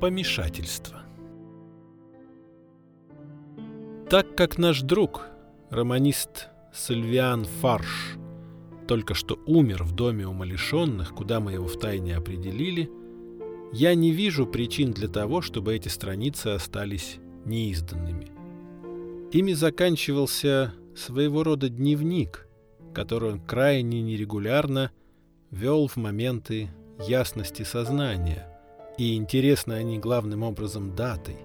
Помешательство. Так как наш друг, романист Сильвиан Фарш, только что умер в доме умалишенных, куда мы его втайне определили, я не вижу причин для того, чтобы эти страницы остались неизданными. Ими заканчивался своего рода дневник, который он крайне нерегулярно вел в моменты ясности сознания – и интересны они главным образом датой.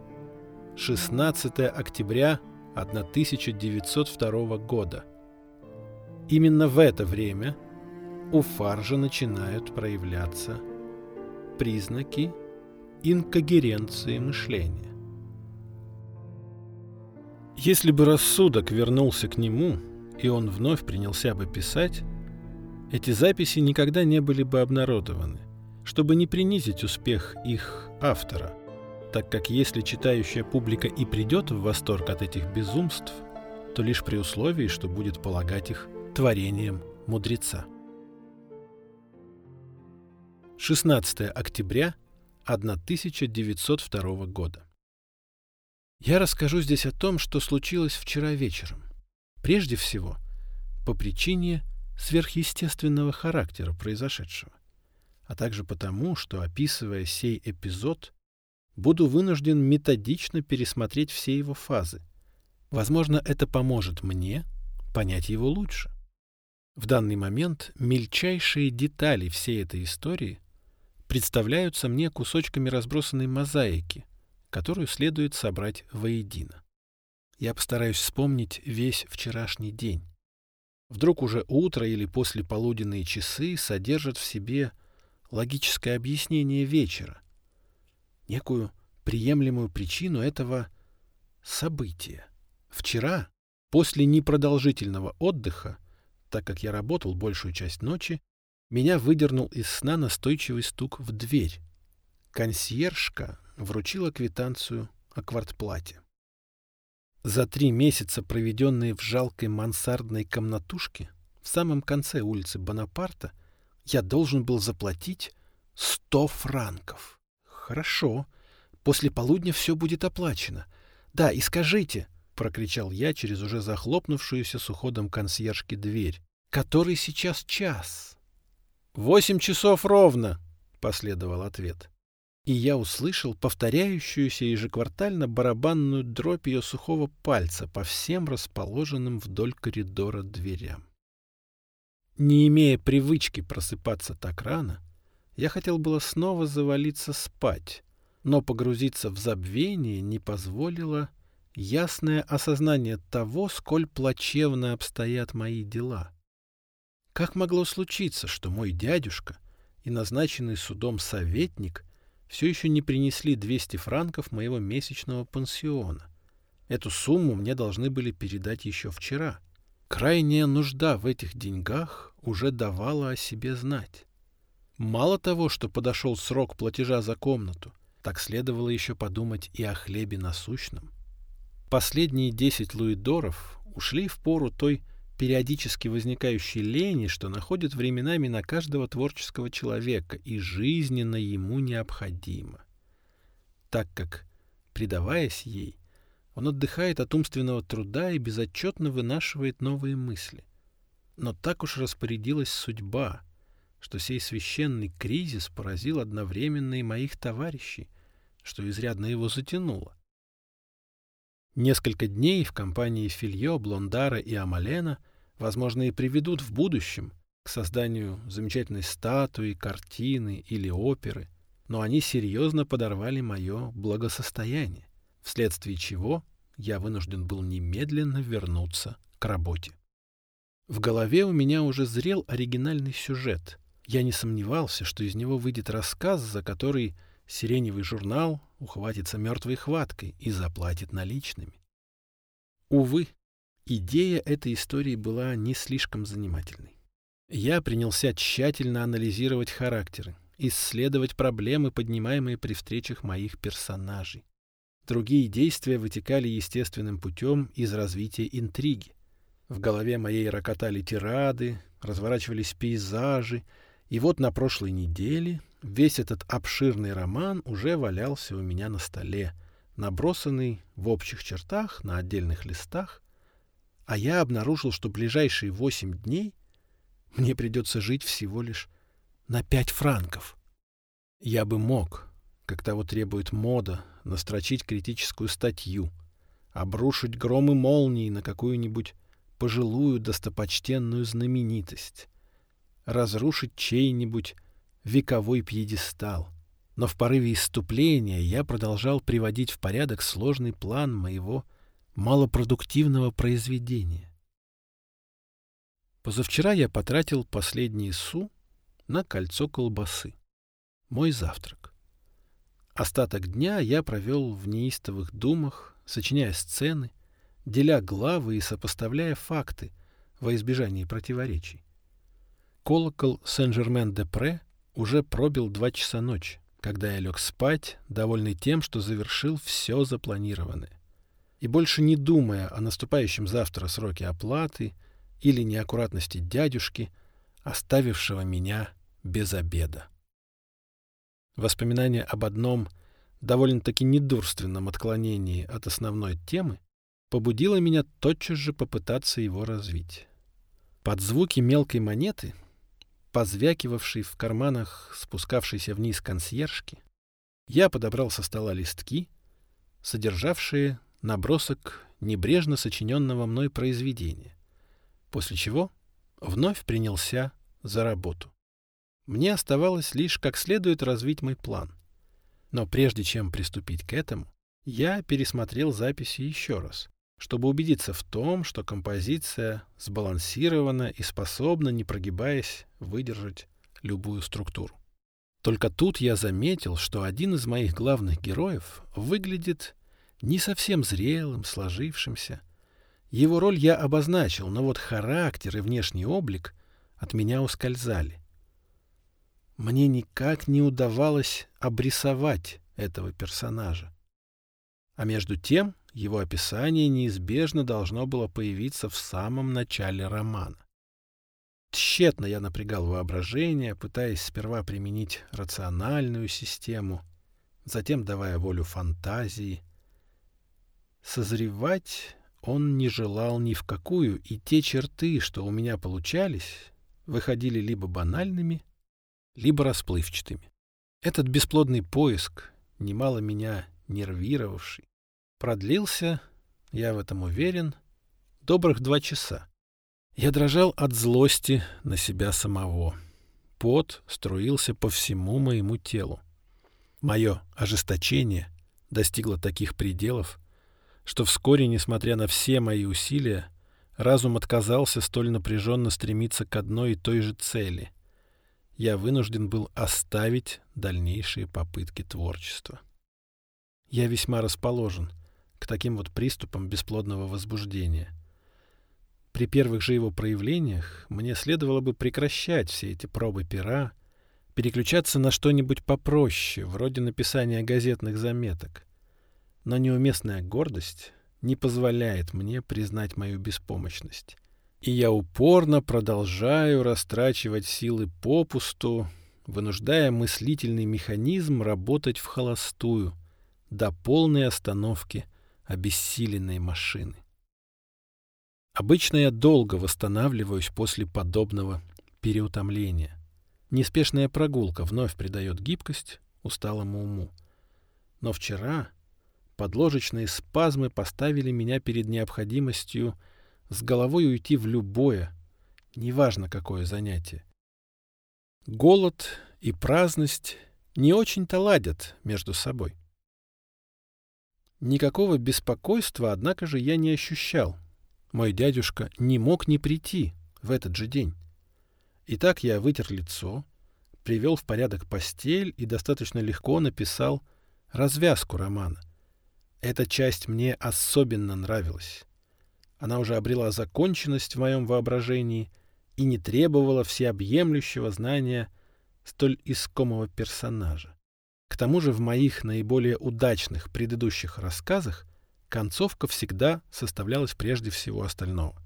16 октября 1902 года. Именно в это время у Фаржа начинают проявляться признаки инкогеренции мышления. Если бы рассудок вернулся к нему, и он вновь принялся бы писать, эти записи никогда не были бы обнародованы – чтобы не принизить успех их автора, так как если читающая публика и придет в восторг от этих безумств, то лишь при условии, что будет полагать их творением мудреца. 16 октября 1902 года. Я расскажу здесь о том, что случилось вчера вечером. Прежде всего, по причине сверхъестественного характера произошедшего а также потому, что, описывая сей эпизод, буду вынужден методично пересмотреть все его фазы. Возможно, это поможет мне понять его лучше. В данный момент мельчайшие детали всей этой истории представляются мне кусочками разбросанной мозаики, которую следует собрать воедино. Я постараюсь вспомнить весь вчерашний день. Вдруг уже утро или послеполуденные часы содержат в себе логическое объяснение вечера, некую приемлемую причину этого события. Вчера, после непродолжительного отдыха, так как я работал большую часть ночи, меня выдернул из сна настойчивый стук в дверь. Консьержка вручила квитанцию о квартплате. За три месяца, проведенные в жалкой мансардной комнатушке в самом конце улицы Бонапарта, я должен был заплатить сто франков. Хорошо. После полудня все будет оплачено. Да, и скажите, — прокричал я через уже захлопнувшуюся с уходом консьержки дверь. «Который сейчас час?» «Восемь часов ровно», — последовал ответ. И я услышал повторяющуюся ежеквартально барабанную дробь ее сухого пальца по всем расположенным вдоль коридора дверям. Не имея привычки просыпаться так рано, я хотел было снова завалиться спать, но погрузиться в забвение не позволило ясное осознание того, сколь плачевно обстоят мои дела. Как могло случиться, что мой дядюшка и назначенный судом советник все еще не принесли 200 франков моего месячного пансиона? Эту сумму мне должны были передать еще вчера — Крайняя нужда в этих деньгах уже давала о себе знать. Мало того, что подошел срок платежа за комнату, так следовало еще подумать и о хлебе насущном. Последние десять луидоров ушли в пору той периодически возникающей лени, что находит временами на каждого творческого человека и жизненно ему необходимо. Так как, предаваясь ей, он отдыхает от умственного труда и безотчетно вынашивает новые мысли. Но так уж распорядилась судьба, что сей священный кризис поразил одновременно и моих товарищей, что изрядно его затянуло. Несколько дней в компании Фильо, Блондара и Амалена, возможно, и приведут в будущем к созданию замечательной статуи, картины или оперы, но они серьезно подорвали мое благосостояние вследствие чего я вынужден был немедленно вернуться к работе. В голове у меня уже зрел оригинальный сюжет. Я не сомневался, что из него выйдет рассказ, за который сиреневый журнал ухватится мертвой хваткой и заплатит наличными. Увы, идея этой истории была не слишком занимательной. Я принялся тщательно анализировать характеры, исследовать проблемы, поднимаемые при встречах моих персонажей. Другие действия вытекали естественным путем из развития интриги. В голове моей рокотали тирады, разворачивались пейзажи, И вот на прошлой неделе весь этот обширный роман уже валялся у меня на столе, набросанный в общих чертах на отдельных листах, а я обнаружил, что ближайшие восемь дней мне придется жить всего лишь на пять франков. Я бы мог, как того требует мода, настрочить критическую статью, обрушить громы молнии на какую-нибудь пожилую достопочтенную знаменитость, разрушить чей-нибудь вековой пьедестал. Но в порыве исступления я продолжал приводить в порядок сложный план моего малопродуктивного произведения. Позавчера я потратил последние су на кольцо колбасы. Мой завтрак. Остаток дня я провел в неистовых думах, сочиняя сцены, деля главы и сопоставляя факты во избежание противоречий. Колокол Сен-Жермен-де-Пре уже пробил два часа ночи, когда я лег спать, довольный тем, что завершил все запланированное. И больше не думая о наступающем завтра сроке оплаты или неаккуратности дядюшки, оставившего меня без обеда. Воспоминание об одном довольно-таки недурственном отклонении от основной темы побудило меня тотчас же попытаться его развить. Под звуки мелкой монеты, позвякивавшей в карманах спускавшейся вниз консьержки, я подобрал со стола листки, содержавшие набросок небрежно сочиненного мной произведения, после чего вновь принялся за работу. Мне оставалось лишь как следует развить мой план. Но прежде чем приступить к этому, я пересмотрел записи еще раз, чтобы убедиться в том, что композиция сбалансирована и способна, не прогибаясь, выдержать любую структуру. Только тут я заметил, что один из моих главных героев выглядит не совсем зрелым, сложившимся. Его роль я обозначил, но вот характер и внешний облик от меня ускользали. Мне никак не удавалось обрисовать этого персонажа. А между тем его описание неизбежно должно было появиться в самом начале романа. Тщетно я напрягал воображение, пытаясь сперва применить рациональную систему, затем давая волю фантазии. Созревать он не желал ни в какую, и те черты, что у меня получались, выходили либо банальными, либо расплывчатыми. Этот бесплодный поиск, немало меня нервировавший, продлился, я в этом уверен, добрых два часа. Я дрожал от злости на себя самого. Пот струился по всему моему телу. Мое ожесточение достигло таких пределов, что вскоре, несмотря на все мои усилия, разум отказался столь напряженно стремиться к одной и той же цели. Я вынужден был оставить дальнейшие попытки творчества. Я весьма расположен — к таким вот приступам бесплодного возбуждения. При первых же его проявлениях мне следовало бы прекращать все эти пробы пера, переключаться на что-нибудь попроще, вроде написания газетных заметок. Но неуместная гордость не позволяет мне признать мою беспомощность. И я упорно продолжаю растрачивать силы попусту, вынуждая мыслительный механизм работать в холостую, до полной остановки обессиленной машины. Обычно я долго восстанавливаюсь после подобного переутомления. Неспешная прогулка вновь придает гибкость усталому уму. Но вчера подложечные спазмы поставили меня перед необходимостью с головой уйти в любое, неважно какое занятие. Голод и праздность не очень-то ладят между собой. Никакого беспокойства, однако же, я не ощущал. Мой дядюшка не мог не прийти в этот же день. Итак, я вытер лицо, привел в порядок постель и достаточно легко написал развязку романа. Эта часть мне особенно нравилась. Она уже обрела законченность в моем воображении и не требовала всеобъемлющего знания столь искомого персонажа. К тому же в моих наиболее удачных предыдущих рассказах концовка всегда составлялась прежде всего остального.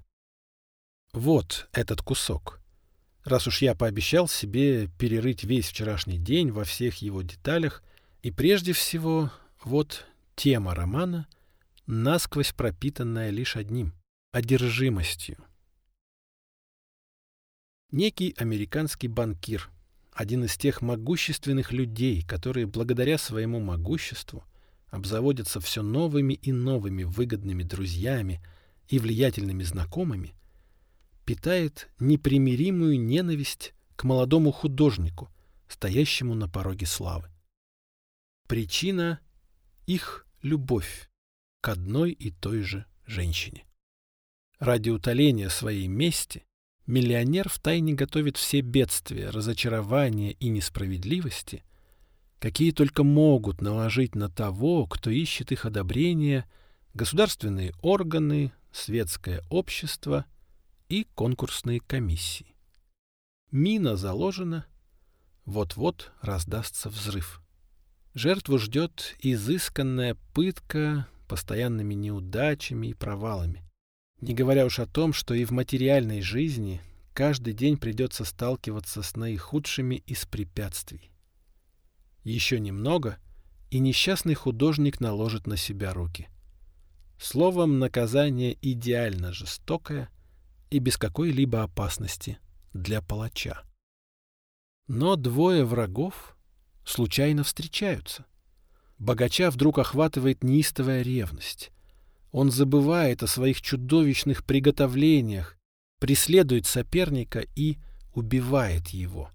Вот этот кусок. раз уж я пообещал себе перерыть весь вчерашний день во всех его деталях, и прежде всего вот тема романа, насквозь пропитанная лишь одним — одержимостью. Некий американский банкир, один из тех могущественных людей, которые благодаря своему могуществу обзаводятся все новыми и новыми выгодными друзьями и влиятельными знакомыми, питает непримиримую ненависть к молодому художнику, стоящему на пороге славы. Причина — их любовь к одной и той же женщине. Ради утоления своей мести миллионер втайне готовит все бедствия, разочарования и несправедливости, какие только могут наложить на того, кто ищет их одобрения, государственные органы, светское общество и конкурсные комиссии. Мина заложена, вот-вот раздастся взрыв. Жертву ждет изысканная пытка постоянными неудачами и провалами. Не говоря уж о том, что и в материальной жизни каждый день придется сталкиваться с наихудшими из препятствий. Еще немного, и несчастный художник наложит на себя руки. Словом, наказание идеально жестокое и без какой-либо опасности для палача. Но двое врагов случайно встречаются. Богача вдруг охватывает неистовая ревность. Он забывает о своих чудовищных приготовлениях, преследует соперника и убивает его.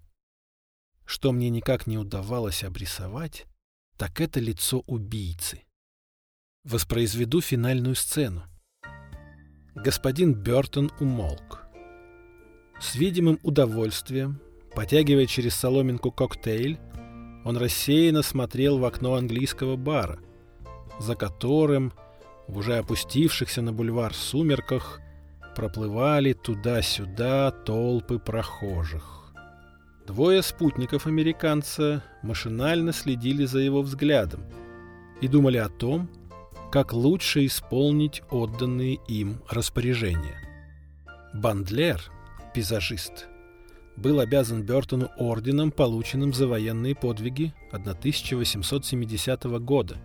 Что мне никак не удавалось обрисовать, так это лицо убийцы. Воспроизведу финальную сцену. Господин Бертон умолк. С видимым удовольствием, потягивая через соломинку коктейль, он рассеянно смотрел в окно английского бара, за которым, в уже опустившихся на бульвар сумерках, проплывали туда-сюда толпы прохожих. Двое спутников американца машинально следили за его взглядом и думали о том, как лучше исполнить отданные им распоряжения. Бандлер, пейзажист, был обязан Бертону орденом, полученным за военные подвиги 1870 года.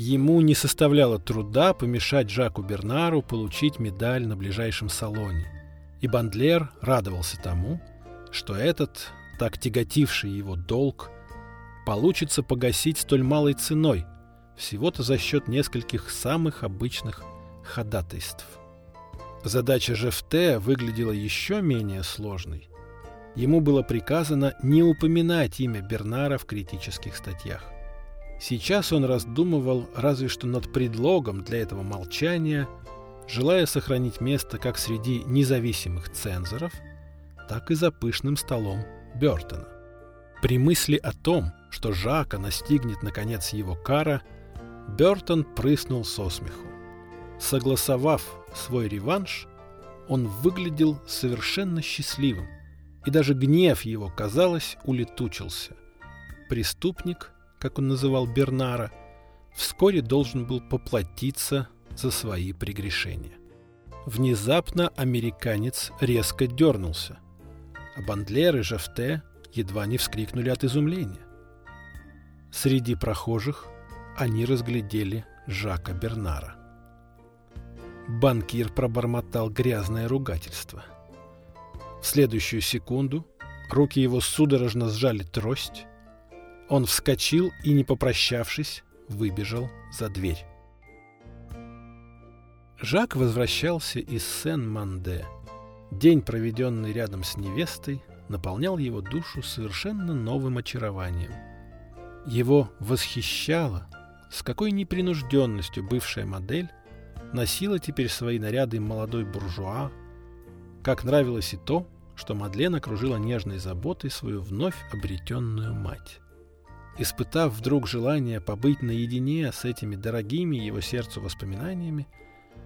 Ему не составляло труда помешать Жаку Бернару получить медаль на ближайшем салоне. И Бандлер радовался тому, что этот, так тяготивший его долг, получится погасить столь малой ценой, всего-то за счет нескольких самых обычных ходатайств. Задача ЖФТ выглядела еще менее сложной – ему было приказано не упоминать имя Бернара в критических статьях. Сейчас он раздумывал разве что над предлогом для этого молчания, желая сохранить место как среди независимых цензоров, так и за пышным столом Бертона. При мысли о том, что Жака настигнет наконец его кара, Бертон прыснул со смеху. Согласовав свой реванш, он выглядел совершенно счастливым, и даже гнев его, казалось, улетучился. Преступник, как он называл Бернара, вскоре должен был поплатиться за свои прегрешения. Внезапно американец резко дернулся, а Бандлер и Жафте едва не вскрикнули от изумления. Среди прохожих они разглядели Жака Бернара. Банкир пробормотал грязное ругательство – в следующую секунду руки его судорожно сжали трость. Он вскочил и, не попрощавшись, выбежал за дверь. Жак возвращался из Сен-Манде. День, проведенный рядом с невестой, наполнял его душу совершенно новым очарованием. Его восхищало, с какой непринужденностью бывшая модель носила теперь свои наряды молодой буржуа, как нравилось и то, что Мадлен окружила нежной заботой свою вновь обретенную мать. Испытав вдруг желание побыть наедине с этими дорогими его сердцу воспоминаниями,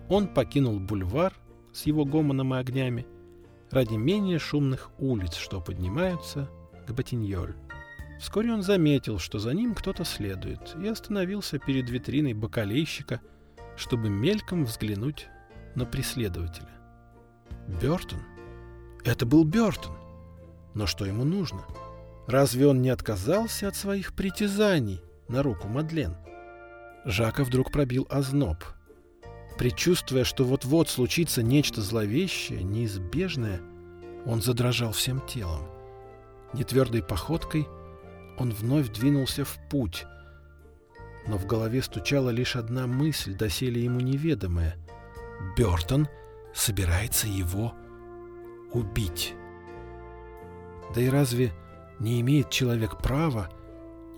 он покинул бульвар с его гомоном и огнями ради менее шумных улиц, что поднимаются к Батиньоль. Вскоре он заметил, что за ним кто-то следует, и остановился перед витриной бокалейщика, чтобы мельком взглянуть на преследователя. Бертон. Это был Бертон. Но что ему нужно? Разве он не отказался от своих притязаний на руку Мадлен? Жака вдруг пробил озноб. Предчувствуя, что вот-вот случится нечто зловещее, неизбежное, он задрожал всем телом. Нетвердой походкой он вновь двинулся в путь, но в голове стучала лишь одна мысль, доселе ему неведомая. Бертон собирается его убить. Да и разве не имеет человек права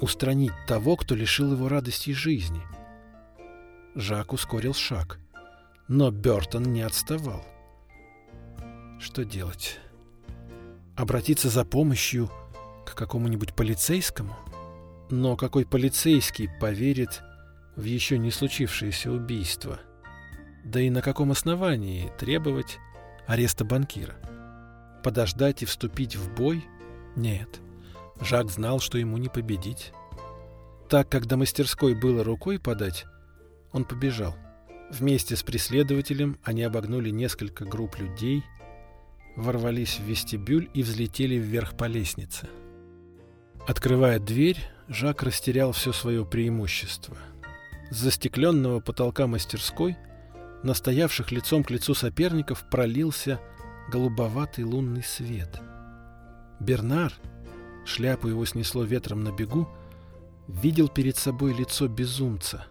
устранить того, кто лишил его радости жизни? Жак ускорил шаг, но Бертон не отставал. Что делать? Обратиться за помощью к какому-нибудь полицейскому? Но какой полицейский поверит в еще не случившееся убийство? Да и на каком основании требовать ареста банкира? Подождать и вступить в бой? Нет. Жак знал, что ему не победить. Так как до мастерской было рукой подать, он побежал. Вместе с преследователем они обогнули несколько групп людей, ворвались в вестибюль и взлетели вверх по лестнице. Открывая дверь, Жак растерял все свое преимущество. С застекленного потолка мастерской, настоявших лицом к лицу соперников, пролился голубоватый лунный свет. Бернар, шляпу его снесло ветром на бегу, видел перед собой лицо безумца.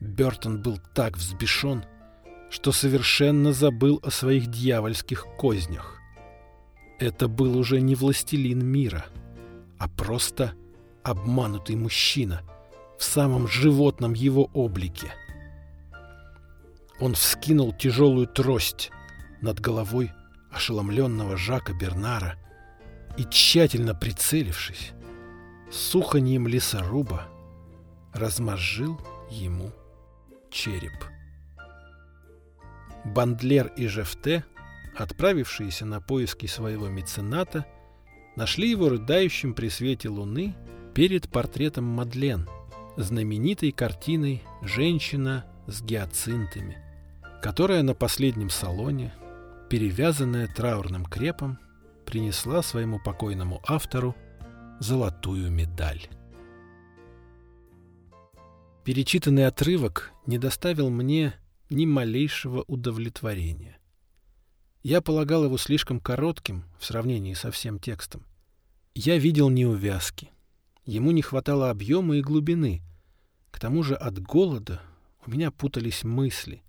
Бертон был так взбешен, что совершенно забыл о своих дьявольских кознях. Это был уже не властелин мира, а просто обманутый мужчина в самом животном его облике. Он вскинул тяжелую трость над головой ошеломленного Жака Бернара и, тщательно прицелившись, суханьем лесоруба размозжил ему череп. Бандлер и Жефте, отправившиеся на поиски своего мецената, нашли его рыдающим при свете луны перед портретом Мадлен, знаменитой картиной «Женщина с гиацинтами», которая на последнем салоне, перевязанная траурным крепом, принесла своему покойному автору золотую медаль. Перечитанный отрывок не доставил мне ни малейшего удовлетворения. Я полагал его слишком коротким в сравнении со всем текстом. Я видел неувязки. Ему не хватало объема и глубины. К тому же от голода у меня путались мысли.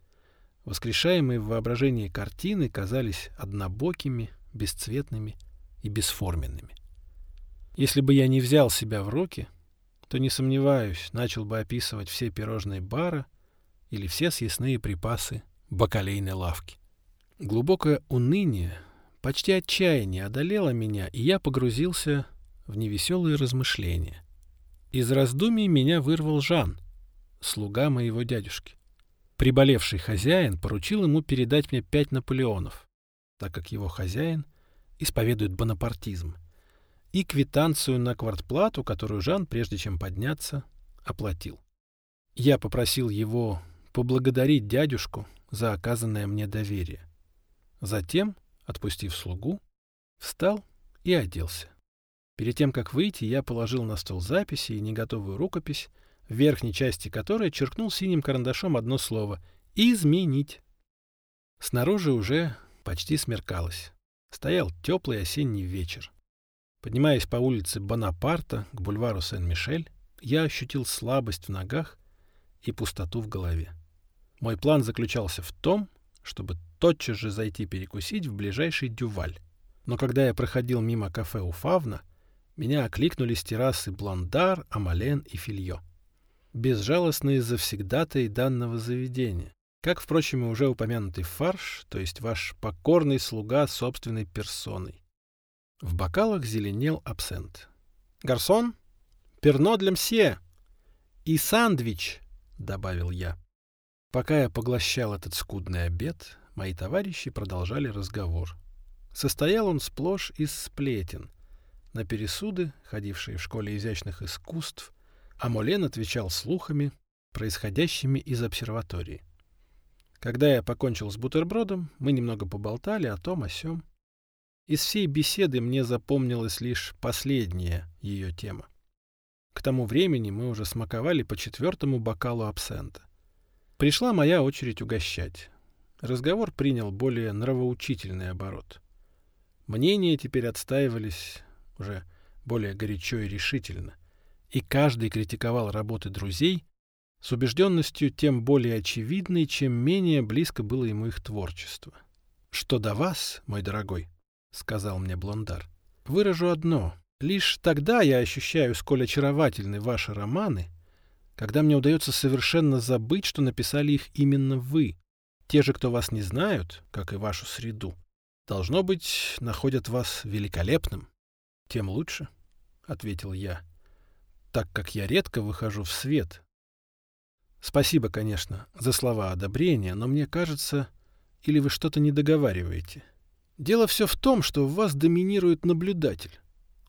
Воскрешаемые в воображении картины казались однобокими, бесцветными и бесформенными. Если бы я не взял себя в руки, то, не сомневаюсь, начал бы описывать все пирожные бара или все съестные припасы бакалейной лавки. Глубокое уныние, почти отчаяние одолело меня, и я погрузился в невеселые размышления. Из раздумий меня вырвал Жан, слуга моего дядюшки. Приболевший хозяин поручил ему передать мне пять Наполеонов, так как его хозяин исповедует бонапартизм, и квитанцию на квартплату, которую Жан, прежде чем подняться, оплатил. Я попросил его поблагодарить дядюшку за оказанное мне доверие. Затем, отпустив слугу, встал и оделся. Перед тем, как выйти, я положил на стол записи и неготовую рукопись, в верхней части которой черкнул синим карандашом одно слово «изменить». Снаружи уже почти смеркалось. Стоял теплый осенний вечер. Поднимаясь по улице Бонапарта к бульвару Сен-Мишель, я ощутил слабость в ногах и пустоту в голове. Мой план заключался в том, чтобы тотчас же зайти перекусить в ближайший дюваль. Но когда я проходил мимо кафе у Фавна, меня окликнули с террасы Бландар, Амален и Фильё. Безжалостные завсегдатые данного заведения. Как, впрочем, и уже упомянутый фарш, то есть ваш покорный слуга собственной персоной. В бокалах зеленел абсент. «Гарсон, перно для мсье и сандвич», — добавил я. Пока я поглощал этот скудный обед, мои товарищи продолжали разговор. Состоял он сплошь из сплетен. На пересуды, ходившие в школе изящных искусств, Амолен отвечал слухами, происходящими из обсерватории. Когда я покончил с бутербродом, мы немного поболтали о том, о сём. Из всей беседы мне запомнилась лишь последняя ее тема. К тому времени мы уже смаковали по четвертому бокалу абсента. Пришла моя очередь угощать. Разговор принял более нравоучительный оборот. Мнения теперь отстаивались уже более горячо и решительно, и каждый критиковал работы друзей с убежденностью тем более очевидной, чем менее близко было ему их творчество. «Что до вас, мой дорогой», — сказал мне Блондар, — «выражу одно. Лишь тогда я ощущаю, сколь очаровательны ваши романы, когда мне удается совершенно забыть, что написали их именно вы. Те же, кто вас не знают, как и вашу среду, должно быть, находят вас великолепным. Тем лучше, — ответил я, — так как я редко выхожу в свет. Спасибо, конечно, за слова одобрения, но мне кажется, или вы что-то не договариваете. Дело все в том, что в вас доминирует наблюдатель.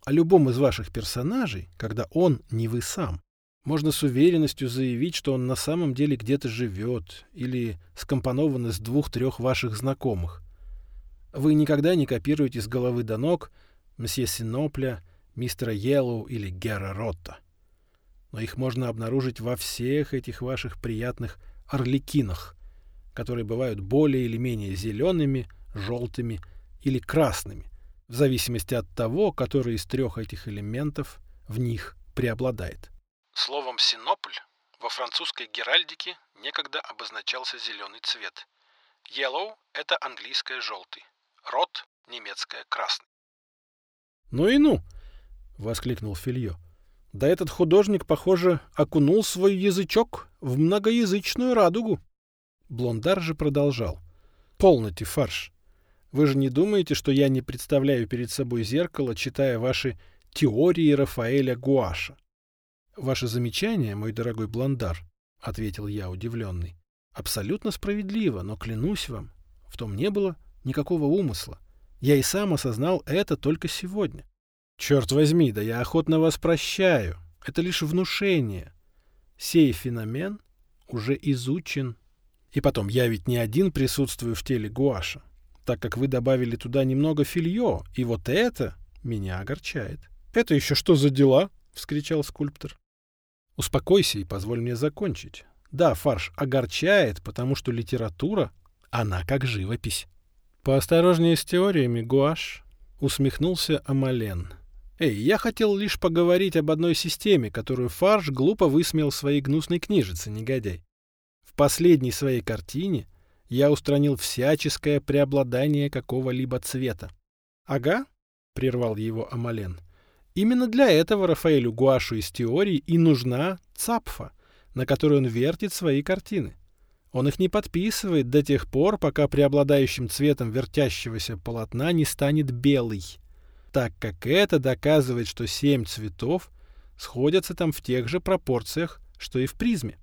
О любом из ваших персонажей, когда он не вы сам, можно с уверенностью заявить, что он на самом деле где-то живет или скомпонован из двух-трех ваших знакомых. Вы никогда не копируете с головы до ног мсье Синопля, мистера Йеллоу или Гера Ротта. Но их можно обнаружить во всех этих ваших приятных орликинах, которые бывают более или менее зелеными, желтыми или красными, в зависимости от того, который из трех этих элементов в них преобладает. Словом «синопль» во французской геральдике некогда обозначался зеленый цвет. Yellow — это английское желтый. Рот — немецкое красный. «Ну и ну!» — воскликнул Фильё. «Да этот художник, похоже, окунул свой язычок в многоязычную радугу». Блондар же продолжал. «Полноте фарш. Вы же не думаете, что я не представляю перед собой зеркало, читая ваши теории Рафаэля Гуаша? «Ваше замечание, мой дорогой Бландар, — ответил я, удивленный, — абсолютно справедливо, но клянусь вам, в том не было никакого умысла. Я и сам осознал это только сегодня. Черт возьми, да я охотно вас прощаю. Это лишь внушение. Сей феномен уже изучен. И потом, я ведь не один присутствую в теле Гуаша, так как вы добавили туда немного фильё, и вот это меня огорчает. — Это еще что за дела? — вскричал скульптор. Успокойся и позволь мне закончить. Да, фарш огорчает, потому что литература, она как живопись. Поосторожнее с теориями, Гуаш, усмехнулся Амален. Эй, я хотел лишь поговорить об одной системе, которую фарш глупо высмеял в своей гнусной книжице, негодяй. В последней своей картине я устранил всяческое преобладание какого-либо цвета. Ага, прервал его Амален. — Именно для этого Рафаэлю Гуашу из теории и нужна цапфа, на которой он вертит свои картины. Он их не подписывает до тех пор, пока преобладающим цветом вертящегося полотна не станет белый, так как это доказывает, что семь цветов сходятся там в тех же пропорциях, что и в призме.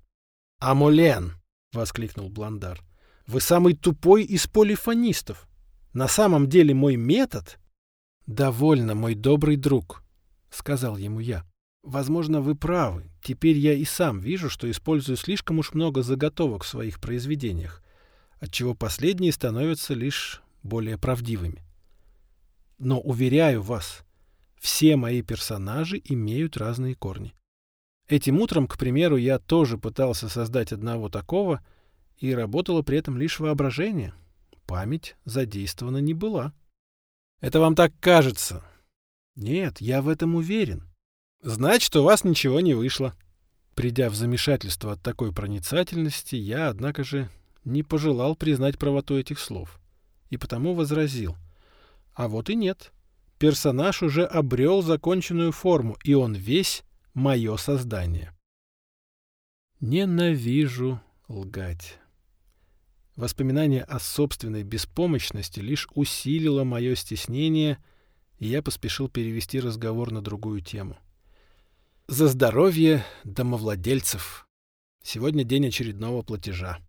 «Амулен!» — воскликнул Бландар. «Вы самый тупой из полифонистов. На самом деле мой метод...» «Довольно, мой добрый друг», — сказал ему я. «Возможно, вы правы. Теперь я и сам вижу, что использую слишком уж много заготовок в своих произведениях, отчего последние становятся лишь более правдивыми. Но, уверяю вас, все мои персонажи имеют разные корни. Этим утром, к примеру, я тоже пытался создать одного такого, и работало при этом лишь воображение. Память задействована не была. Это вам так кажется, нет, я в этом уверен. Значит, у вас ничего не вышло. Придя в замешательство от такой проницательности, я, однако же, не пожелал признать правоту этих слов. И потому возразил. А вот и нет. Персонаж уже обрел законченную форму, и он весь мое создание. Ненавижу лгать. Воспоминание о собственной беспомощности лишь усилило мое стеснение — и я поспешил перевести разговор на другую тему. «За здоровье домовладельцев! Сегодня день очередного платежа».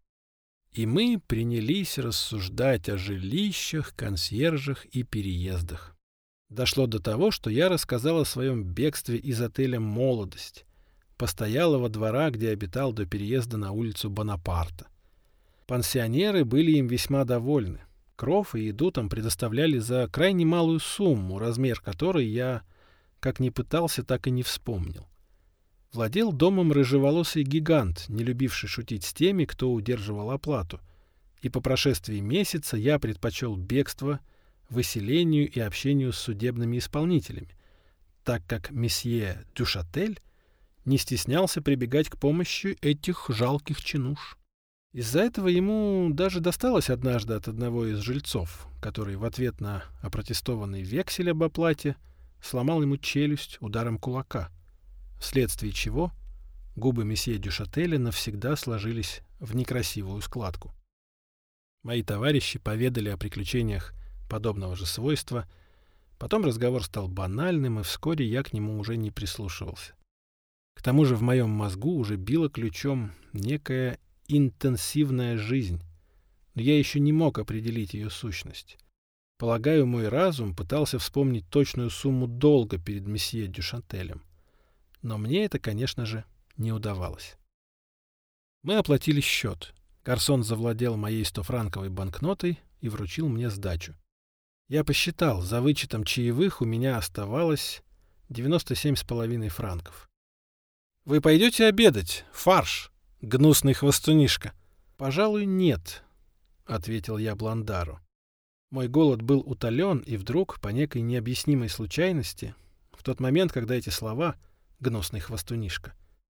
И мы принялись рассуждать о жилищах, консьержах и переездах. Дошло до того, что я рассказал о своем бегстве из отеля «Молодость», постоялого двора, где обитал до переезда на улицу Бонапарта. Пансионеры были им весьма довольны. Кров и еду там предоставляли за крайне малую сумму, размер которой я как не пытался, так и не вспомнил. Владел домом рыжеволосый гигант, не любивший шутить с теми, кто удерживал оплату. И по прошествии месяца я предпочел бегство выселению и общению с судебными исполнителями, так как месье Дюшатель не стеснялся прибегать к помощи этих жалких чинуш. Из-за этого ему даже досталось однажды от одного из жильцов, который в ответ на опротестованный вексель об оплате сломал ему челюсть ударом кулака, вследствие чего губы месье Дюшателя навсегда сложились в некрасивую складку. Мои товарищи поведали о приключениях подобного же свойства. Потом разговор стал банальным, и вскоре я к нему уже не прислушивался. К тому же в моем мозгу уже била ключом некая интенсивная жизнь, но я еще не мог определить ее сущность. Полагаю, мой разум пытался вспомнить точную сумму долга перед месье Дюшантелем. Но мне это, конечно же, не удавалось. Мы оплатили счет. Гарсон завладел моей стофранковой банкнотой и вручил мне сдачу. Я посчитал, за вычетом чаевых у меня оставалось 97,5 франков. «Вы пойдете обедать? Фарш!» гнусный хвостунишка. «Пожалуй, нет», — ответил я Бландару. Мой голод был утолен, и вдруг, по некой необъяснимой случайности, в тот момент, когда эти слова «гнусный хвостунишка»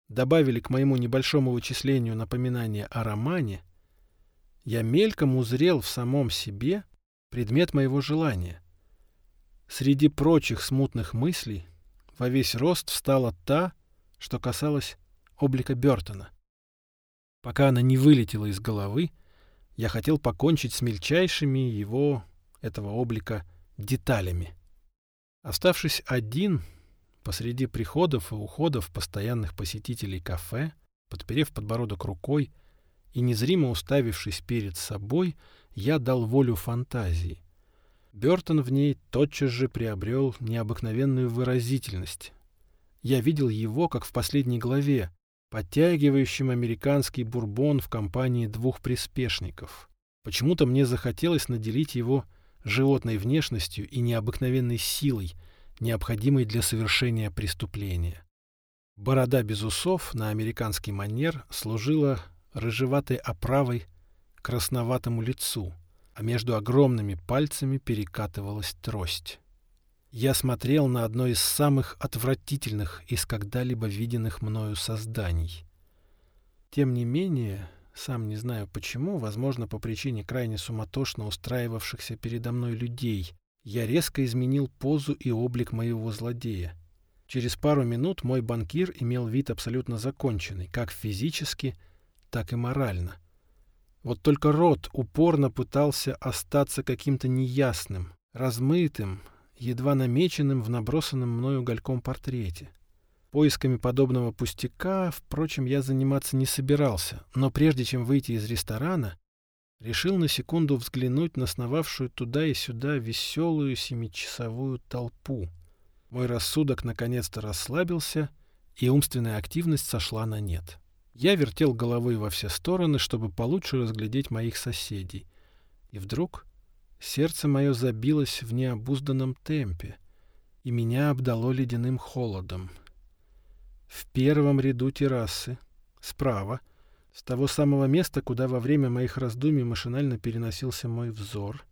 добавили к моему небольшому вычислению напоминание о романе, я мельком узрел в самом себе предмет моего желания. Среди прочих смутных мыслей во весь рост встала та, что касалась облика Бертона. Пока она не вылетела из головы, я хотел покончить с мельчайшими его, этого облика, деталями. Оставшись один, посреди приходов и уходов постоянных посетителей кафе, подперев подбородок рукой и незримо уставившись перед собой, я дал волю фантазии. Бертон в ней тотчас же приобрел необыкновенную выразительность. Я видел его, как в последней главе, подтягивающим американский бурбон в компании двух приспешников. Почему-то мне захотелось наделить его животной внешностью и необыкновенной силой, необходимой для совершения преступления. Борода без усов на американский манер служила рыжеватой оправой красноватому лицу, а между огромными пальцами перекатывалась трость. Я смотрел на одно из самых отвратительных из когда-либо виденных мною созданий. Тем не менее, сам не знаю почему, возможно, по причине крайне суматошно устраивавшихся передо мной людей, я резко изменил позу и облик моего злодея. Через пару минут мой банкир имел вид абсолютно законченный, как физически, так и морально. Вот только рот упорно пытался остаться каким-то неясным, размытым, едва намеченным в набросанном мною угольком портрете. Поисками подобного пустяка, впрочем, я заниматься не собирался, но прежде чем выйти из ресторана, решил на секунду взглянуть на сновавшую туда и сюда веселую семичасовую толпу. Мой рассудок наконец-то расслабился, и умственная активность сошла на нет. Я вертел головой во все стороны, чтобы получше разглядеть моих соседей. И вдруг Сердце мое забилось в необузданном темпе, и меня обдало ледяным холодом. В первом ряду террасы, справа, с того самого места, куда во время моих раздумий машинально переносился мой взор,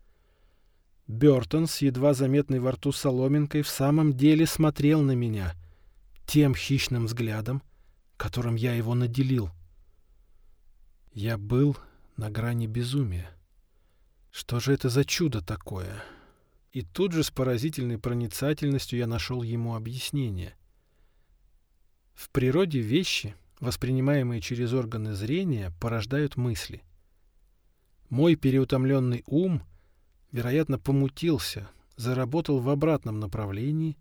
Бертон с едва заметной во рту соломинкой в самом деле смотрел на меня тем хищным взглядом, которым я его наделил. Я был на грани безумия. Что же это за чудо такое? И тут же с поразительной проницательностью я нашел ему объяснение. В природе вещи, воспринимаемые через органы зрения, порождают мысли. Мой переутомленный ум, вероятно, помутился, заработал в обратном направлении,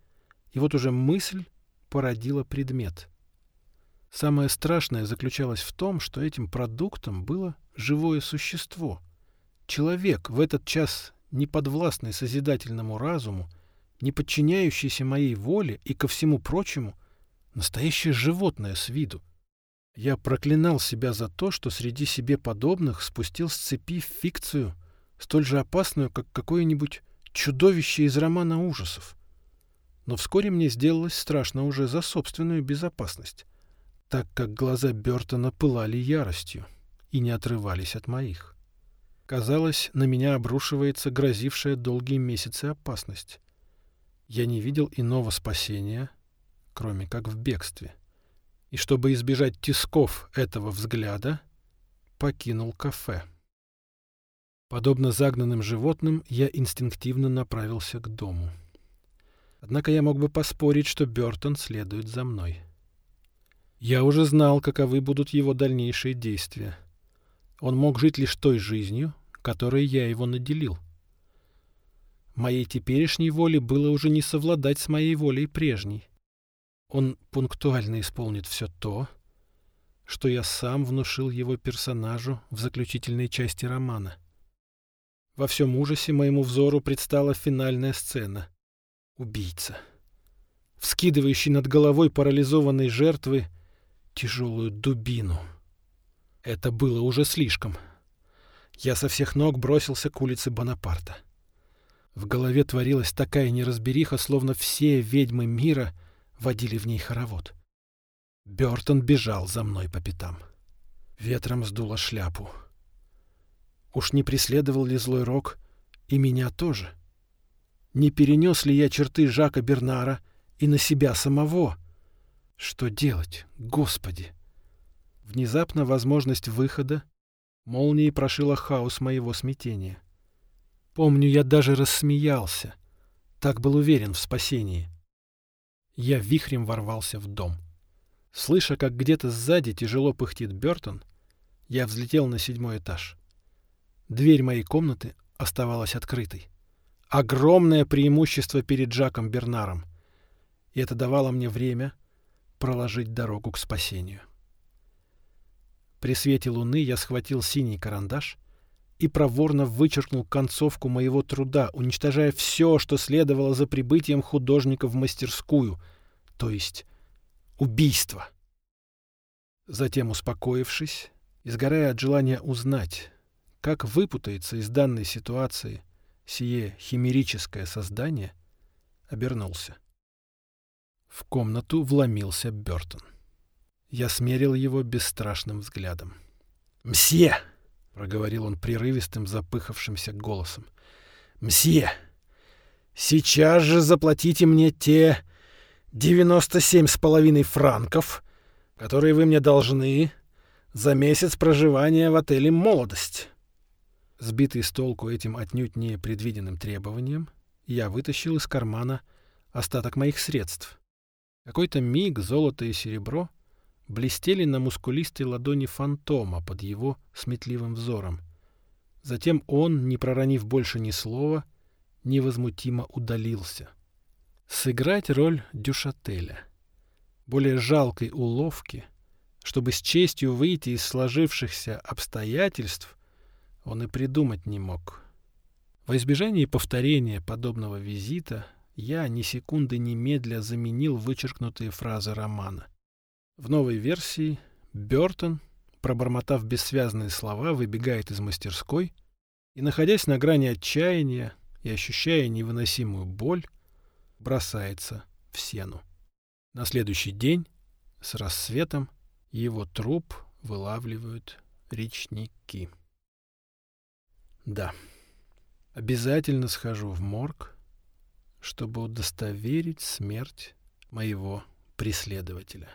и вот уже мысль породила предмет. Самое страшное заключалось в том, что этим продуктом было живое существо — Человек в этот час не подвластный созидательному разуму, не подчиняющийся моей воле и, ко всему прочему, настоящее животное с виду. Я проклинал себя за то, что среди себе подобных спустил с цепи фикцию, столь же опасную, как какое-нибудь чудовище из романа ужасов. Но вскоре мне сделалось страшно уже за собственную безопасность, так как глаза Бертона пылали яростью и не отрывались от моих. Казалось, на меня обрушивается грозившая долгие месяцы опасность. Я не видел иного спасения, кроме как в бегстве. И чтобы избежать тисков этого взгляда, покинул кафе. Подобно загнанным животным, я инстинктивно направился к дому. Однако я мог бы поспорить, что Бертон следует за мной. Я уже знал, каковы будут его дальнейшие действия. Он мог жить лишь той жизнью, которой я его наделил. Моей теперешней воле было уже не совладать с моей волей прежней. Он пунктуально исполнит все то, что я сам внушил его персонажу в заключительной части романа. Во всем ужасе моему взору предстала финальная сцена. Убийца, вскидывающий над головой парализованной жертвы тяжелую дубину. Это было уже слишком. Я со всех ног бросился к улице Бонапарта. В голове творилась такая неразбериха, словно все ведьмы мира водили в ней хоровод. Бертон бежал за мной по пятам. Ветром сдуло шляпу. Уж не преследовал ли злой рок и меня тоже? Не перенес ли я черты Жака Бернара и на себя самого? Что делать, Господи? Внезапно возможность выхода молнией прошила хаос моего смятения. Помню, я даже рассмеялся. Так был уверен в спасении. Я вихрем ворвался в дом. Слыша, как где-то сзади тяжело пыхтит Бертон, я взлетел на седьмой этаж. Дверь моей комнаты оставалась открытой. Огромное преимущество перед Жаком Бернаром. И это давало мне время проложить дорогу к спасению. При свете луны я схватил синий карандаш и проворно вычеркнул концовку моего труда, уничтожая все, что следовало за прибытием художника в мастерскую, то есть убийство. Затем, успокоившись и сгорая от желания узнать, как выпутается из данной ситуации сие химерическое создание, обернулся. В комнату вломился Бертон. Я смерил его бесстрашным взглядом. «Мсье!» — проговорил он прерывистым, запыхавшимся голосом. «Мсье, сейчас же заплатите мне те девяносто семь с половиной франков, которые вы мне должны за месяц проживания в отеле «Молодость». Сбитый с толку этим отнюдь не предвиденным требованием, я вытащил из кармана остаток моих средств. Какой-то миг золото и серебро блестели на мускулистой ладони фантома под его сметливым взором. Затем он, не проронив больше ни слова, невозмутимо удалился. Сыграть роль дюшателя. Более жалкой уловки, чтобы с честью выйти из сложившихся обстоятельств, он и придумать не мог. Во избежание повторения подобного визита я ни секунды немедля заменил вычеркнутые фразы романа. В новой версии Бертон, пробормотав бессвязные слова, выбегает из мастерской и, находясь на грани отчаяния и ощущая невыносимую боль, бросается в сену. На следующий день с рассветом его труп вылавливают речники. Да, обязательно схожу в морг, чтобы удостоверить смерть моего преследователя.